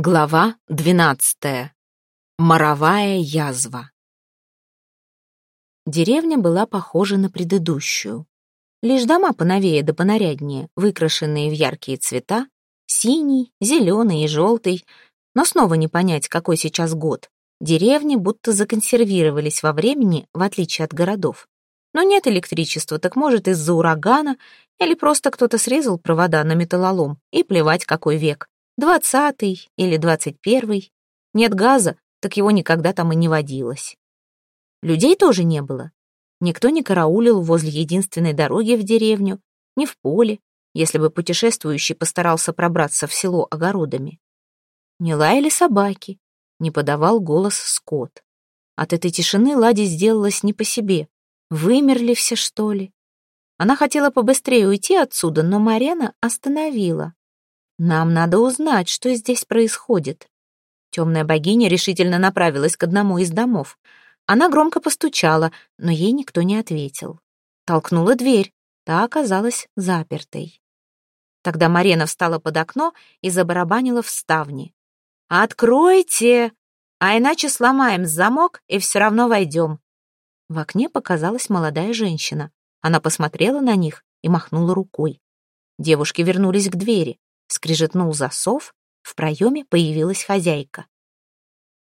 Глава двенадцатая. Моровая язва. Деревня была похожа на предыдущую. Лишь дома поновее да понаряднее, выкрашенные в яркие цвета, синий, зеленый и желтый, но снова не понять, какой сейчас год. Деревни будто законсервировались во времени, в отличие от городов. Но нет электричества, так может из-за урагана или просто кто-то срезал провода на металлолом, и плевать, какой век. Двадцатый или двадцать первый. Нет газа, так его никогда там и не водилось. Людей тоже не было. Никто не караулил возле единственной дороги в деревню, ни в поле, если бы путешествующий постарался пробраться в село огородами. Не лаяли собаки, не подавал голос скот. От этой тишины Ладе сделалось не по себе. Вымерли все, что ли? Она хотела побыстрее уйти отсюда, но Марена остановила. Нам надо узнать, что здесь происходит. Темная богиня решительно направилась к одному из домов. Она громко постучала, но ей никто не ответил. Толкнула дверь, та оказалась запертой. Тогда Марена встала под окно и забарабанила в ставни. «Откройте! А иначе сломаем замок и все равно войдем». В окне показалась молодая женщина. Она посмотрела на них и махнула рукой. Девушки вернулись к двери. Скрижетнул засов, в проеме появилась хозяйка.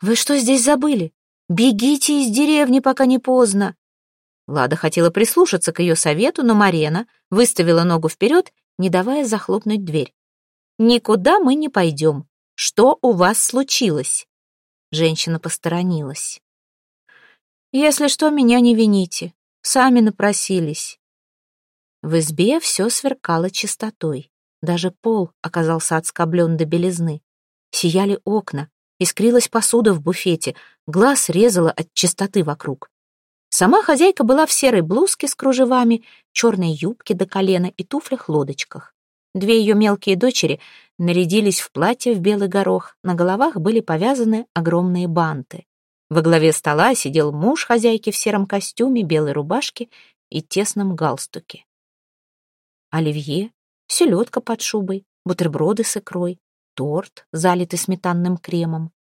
«Вы что здесь забыли? Бегите из деревни, пока не поздно!» Лада хотела прислушаться к ее совету, но Марена выставила ногу вперед, не давая захлопнуть дверь. «Никуда мы не пойдем. Что у вас случилось?» Женщина посторонилась. «Если что, меня не вините. Сами напросились». В избе все сверкало чистотой. Даже пол оказался отскоблен до белизны. Сияли окна, искрилась посуда в буфете, глаз резала от чистоты вокруг. Сама хозяйка была в серой блузке с кружевами, черной юбке до колена и туфлях-лодочках. Две ее мелкие дочери нарядились в платье в белый горох, на головах были повязаны огромные банты. Во главе стола сидел муж хозяйки в сером костюме, белой рубашке и тесном галстуке. Оливье, селедка под шубой, бутерброды с икрой, торт, залитый сметанным кремом.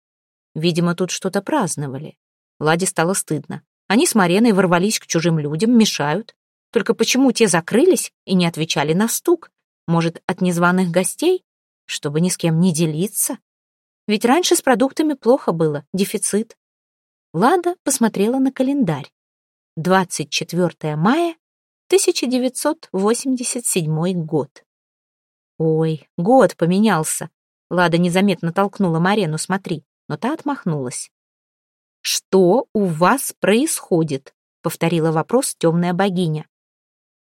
Видимо, тут что-то праздновали. Ладе стало стыдно. Они с Мареной ворвались к чужим людям, мешают. Только почему те закрылись и не отвечали на стук? Может, от незваных гостей? Чтобы ни с кем не делиться? Ведь раньше с продуктами плохо было, дефицит. Лада посмотрела на календарь. 24 мая 1987 год. Ой, год поменялся. Лада незаметно толкнула Марену, смотри, но та отмахнулась. «Что у вас происходит?» — повторила вопрос темная богиня.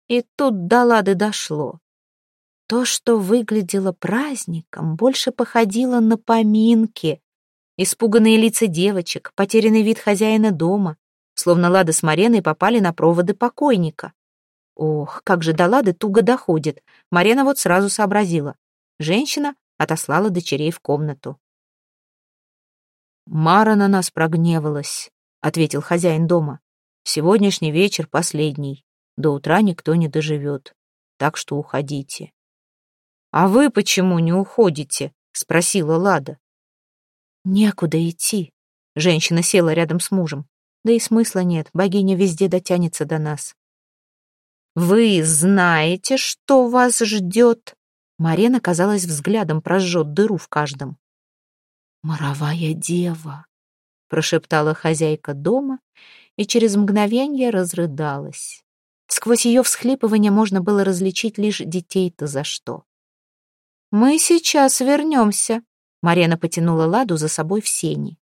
И тут до Лады дошло. То, что выглядело праздником, больше походило на поминки. Испуганные лица девочек, потерянный вид хозяина дома, словно Лада с Мареной попали на проводы покойника. Ох, как же до Лады туго доходит. Марена вот сразу сообразила. Женщина отослала дочерей в комнату. «Мара на нас прогневалась», — ответил хозяин дома. «Сегодняшний вечер последний. До утра никто не доживет. Так что уходите». «А вы почему не уходите?» — спросила Лада. «Некуда идти». Женщина села рядом с мужем. «Да и смысла нет, богиня везде дотянется до нас. «Вы знаете, что вас ждет?» Марена, казалось, взглядом прожжет дыру в каждом. «Моровая дева», — прошептала хозяйка дома и через мгновение разрыдалась. Сквозь ее всхлипывание можно было различить лишь детей-то за что. «Мы сейчас вернемся», — Марена потянула Ладу за собой в сени.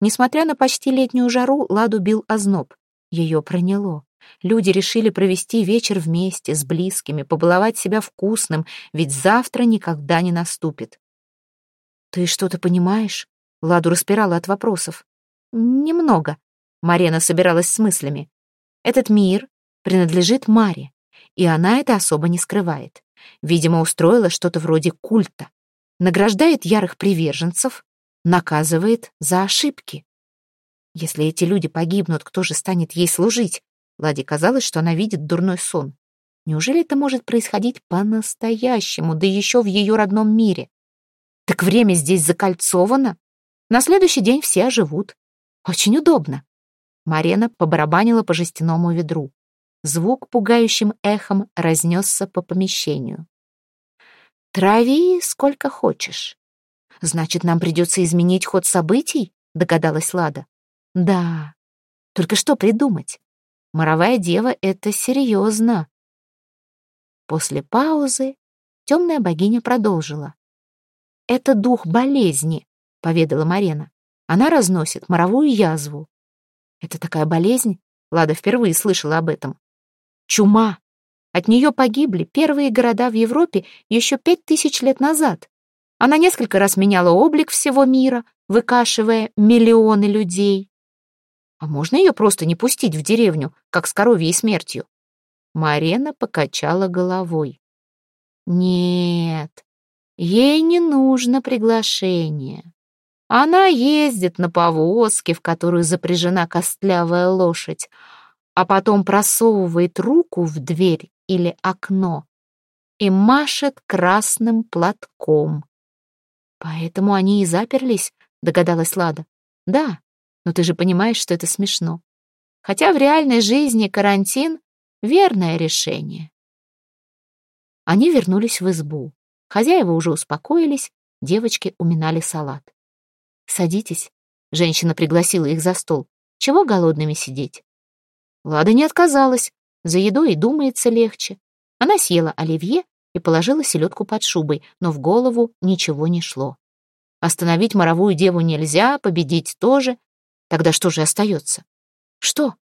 Несмотря на почти летнюю жару, Ладу бил озноб. Ее проняло. Люди решили провести вечер вместе, с близкими, побаловать себя вкусным, ведь завтра никогда не наступит. «Ты что-то понимаешь?» Ладу распирала от вопросов. «Немного». Марена собиралась с мыслями. «Этот мир принадлежит Маре, и она это особо не скрывает. Видимо, устроила что-то вроде культа. Награждает ярых приверженцев, наказывает за ошибки. Если эти люди погибнут, кто же станет ей служить? Ладе казалось, что она видит дурной сон. Неужели это может происходить по-настоящему, да еще в ее родном мире? Так время здесь закольцовано. На следующий день все оживут. Очень удобно. Марена побарабанила по жестяному ведру. Звук пугающим эхом разнесся по помещению. «Трави сколько хочешь». «Значит, нам придется изменить ход событий?» — догадалась Лада. «Да. Только что придумать? Моровая дева — это серьезно». После паузы темная богиня продолжила. «Это дух болезни», — поведала Марена. «Она разносит моровую язву». «Это такая болезнь?» Лада впервые слышала об этом. «Чума. От нее погибли первые города в Европе еще пять тысяч лет назад. Она несколько раз меняла облик всего мира, выкашивая миллионы людей. А можно ее просто не пустить в деревню, как с коровьей смертью? Марена покачала головой. Нет, ей не нужно приглашение. Она ездит на повозке, в которую запряжена костлявая лошадь, а потом просовывает руку в дверь или окно и машет красным платком. Поэтому они и заперлись, догадалась Лада. Да, но ты же понимаешь, что это смешно. Хотя в реальной жизни карантин — верное решение. Они вернулись в избу. Хозяева уже успокоились, девочки уминали салат. «Садитесь», — женщина пригласила их за стол. «Чего голодными сидеть?» Лада не отказалась, за едой и думается легче. Она съела оливье и положила селедку под шубой, но в голову ничего не шло. Остановить моровую деву нельзя, победить тоже. Тогда что же остается? Что?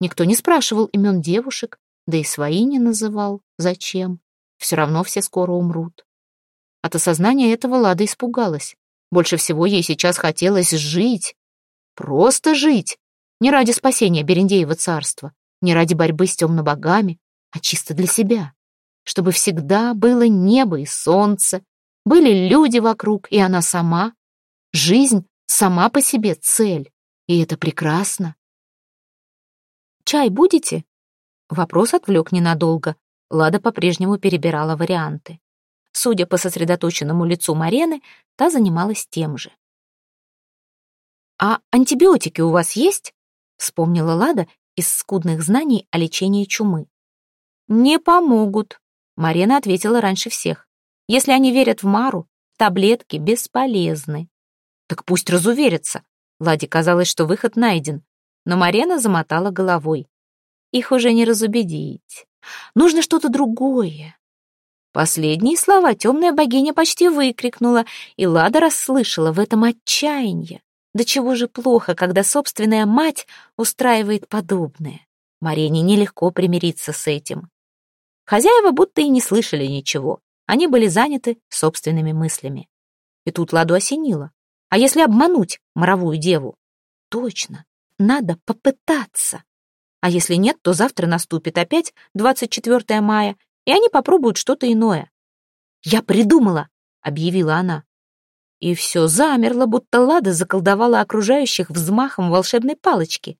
Никто не спрашивал имен девушек, да и свои не называл. Зачем? Все равно все скоро умрут. От осознания этого Лада испугалась. Больше всего ей сейчас хотелось жить. Просто жить. Не ради спасения Берендеева царства, не ради борьбы с темнобогами, а чисто для себя. Чтобы всегда было небо и солнце, были люди вокруг, и она сама. Жизнь сама по себе цель, и это прекрасно. «Чай будете?» Вопрос отвлек ненадолго. Лада по-прежнему перебирала варианты. Судя по сосредоточенному лицу Марены, та занималась тем же. «А антибиотики у вас есть?» — вспомнила Лада из скудных знаний о лечении чумы. «Не помогут», — Марена ответила раньше всех. «Если они верят в Мару, таблетки бесполезны». «Так пусть разуверятся». Ладе казалось, что выход найден, но Марена замотала головой. «Их уже не разубедить. Нужно что-то другое». Последние слова темная богиня почти выкрикнула, и Лада расслышала в этом отчаяние. Да чего же плохо, когда собственная мать устраивает подобное. Марине нелегко примириться с этим. Хозяева будто и не слышали ничего. Они были заняты собственными мыслями. И тут Ладу осенило. А если обмануть моровую деву? Точно, надо попытаться. А если нет, то завтра наступит опять 24 мая, и они попробуют что-то иное. «Я придумала!» — объявила она и все замерло, будто Лада заколдовала окружающих взмахом волшебной палочки.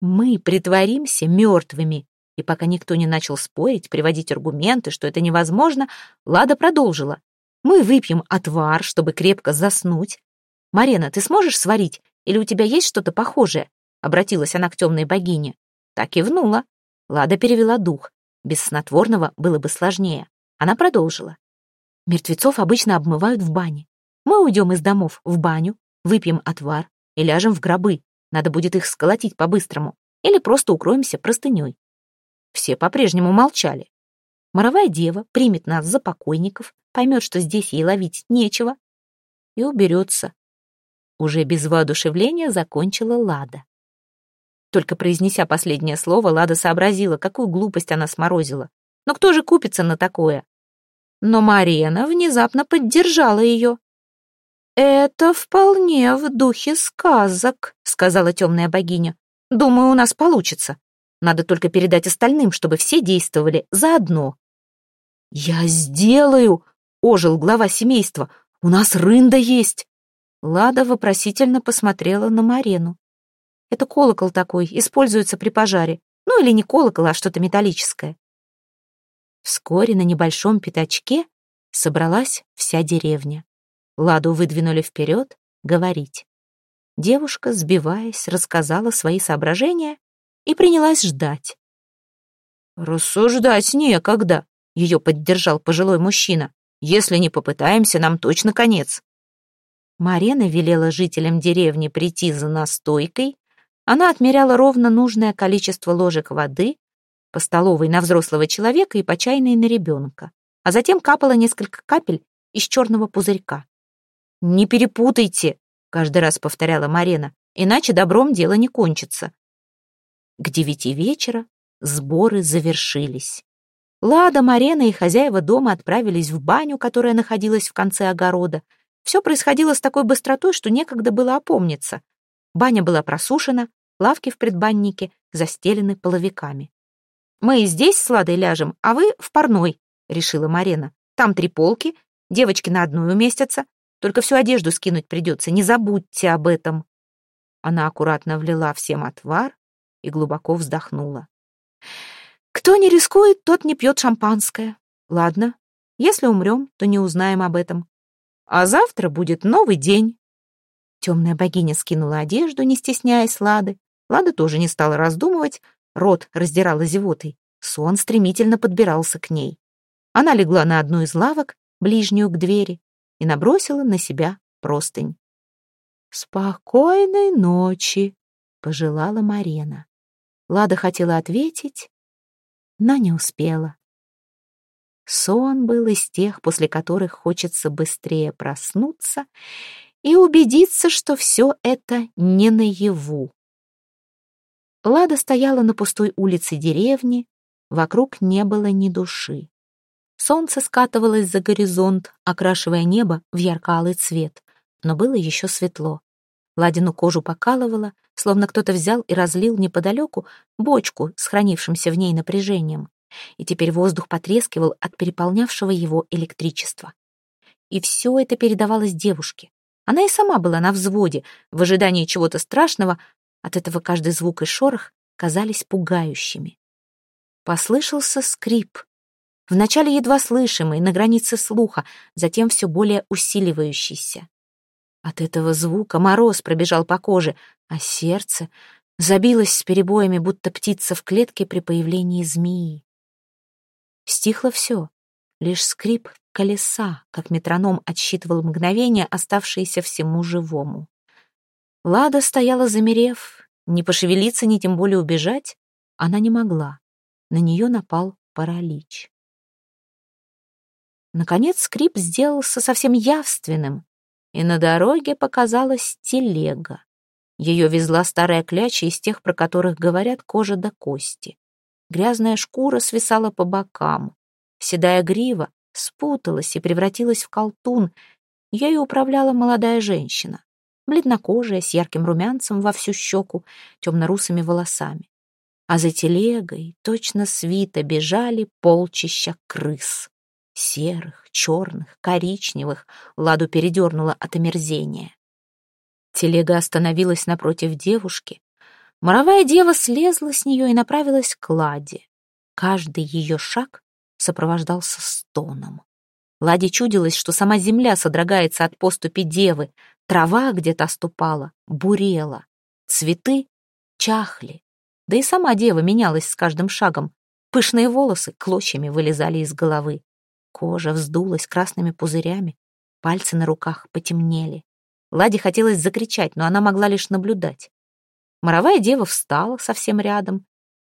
Мы притворимся мертвыми, и пока никто не начал спорить, приводить аргументы, что это невозможно, Лада продолжила. Мы выпьем отвар, чтобы крепко заснуть. «Марена, ты сможешь сварить? Или у тебя есть что-то похожее?» Обратилась она к темной богине. Так кивнула. Лада перевела дух. Без снотворного было бы сложнее. Она продолжила. Мертвецов обычно обмывают в бане. Мы уйдем из домов в баню, выпьем отвар и ляжем в гробы. Надо будет их сколотить по-быстрому. Или просто укроемся простыней. Все по-прежнему молчали. Моровая дева примет нас за покойников, поймет, что здесь ей ловить нечего, и уберется. Уже без воодушевления закончила Лада. Только произнеся последнее слово, Лада сообразила, какую глупость она сморозила. Но кто же купится на такое? Но Марена внезапно поддержала ее. «Это вполне в духе сказок», — сказала темная богиня. «Думаю, у нас получится. Надо только передать остальным, чтобы все действовали заодно». «Я сделаю!» — ожил глава семейства. «У нас рында есть!» Лада вопросительно посмотрела на Марену. «Это колокол такой, используется при пожаре. Ну или не колокол, а что-то металлическое». Вскоре на небольшом пятачке собралась вся деревня. Ладу выдвинули вперед говорить. Девушка, сбиваясь, рассказала свои соображения и принялась ждать. «Рассуждать некогда», — ее поддержал пожилой мужчина. «Если не попытаемся, нам точно конец». Марена велела жителям деревни прийти за настойкой. Она отмеряла ровно нужное количество ложек воды, по столовой на взрослого человека и по чайной на ребенка, а затем капала несколько капель из черного пузырька. «Не перепутайте», — каждый раз повторяла Марена, «иначе добром дело не кончится». К девяти вечера Сборы завершились. Лада, Марена и хозяева дома отправились в баню, которая находилась в конце огорода. Все происходило с такой быстротой, что некогда было опомниться. Баня была просушена, лавки в предбаннике застелены половиками. «Мы здесь с Ладой ляжем, а вы в парной», — решила Марена. «Там три полки, девочки на одной уместятся. Только всю одежду скинуть придется, не забудьте об этом». Она аккуратно влила всем отвар и глубоко вздохнула. Кто не рискует, тот не пьет шампанское. Ладно, если умрем, то не узнаем об этом. А завтра будет новый день. Темная богиня скинула одежду, не стесняясь Лады. Лада тоже не стала раздумывать, рот раздирала зевотой. Сон стремительно подбирался к ней. Она легла на одну из лавок, ближнюю к двери, и набросила на себя простынь. «Спокойной ночи», — пожелала Марена. Лада хотела ответить, но не успела. Сон был из тех, после которых хочется быстрее проснуться и убедиться, что все это не наяву. Лада стояла на пустой улице деревни, вокруг не было ни души. Солнце скатывалось за горизонт, окрашивая небо в ярко-алый цвет, но было еще светло. Ладину кожу покалывало, словно кто-то взял и разлил неподалеку бочку с хранившимся в ней напряжением. И теперь воздух потрескивал от переполнявшего его электричества. И все это передавалось девушке. Она и сама была на взводе, в ожидании чего-то страшного, от этого каждый звук и шорох казались пугающими. Послышался скрип. Вначале едва слышимый, на границе слуха, затем все более усиливающийся. От этого звука мороз пробежал по коже, а сердце забилось с перебоями, будто птица в клетке при появлении змеи. Стихло все, лишь скрип колеса, как метроном отсчитывал мгновения, оставшиеся всему живому. Лада стояла замерев, не пошевелиться, ни тем более убежать она не могла. На нее напал паралич. Наконец скрип сделался совсем явственным, и на дороге показалась телега. Ее везла старая кляча из тех, про которых говорят кожа до кости. Грязная шкура свисала по бокам. Седая грива спуталась и превратилась в колтун. Ею управляла молодая женщина, бледнокожая, с ярким румянцем во всю щеку, темно-русыми волосами. А за телегой точно свита бежали полчища крыс. Серых, черных, коричневых Ладу передернула от омерзения. Телега остановилась напротив девушки. Моровая дева слезла с нее и направилась к Ладе. Каждый ее шаг сопровождался стоном. Ладе чудилось, что сама земля содрогается от поступи девы, трава где-то оступала, бурела, цветы чахли. Да и сама дева менялась с каждым шагом. Пышные волосы клочьями вылезали из головы. Кожа вздулась красными пузырями, пальцы на руках потемнели. Ладе хотелось закричать, но она могла лишь наблюдать. Моровая дева встала совсем рядом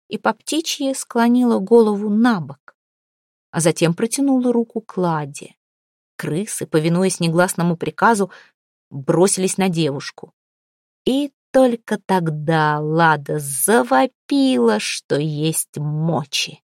и по птичьи склонила голову на бок, а затем протянула руку к Ладе. Крысы, повинуясь негласному приказу, бросились на девушку. И только тогда Лада завопила, что есть мочи.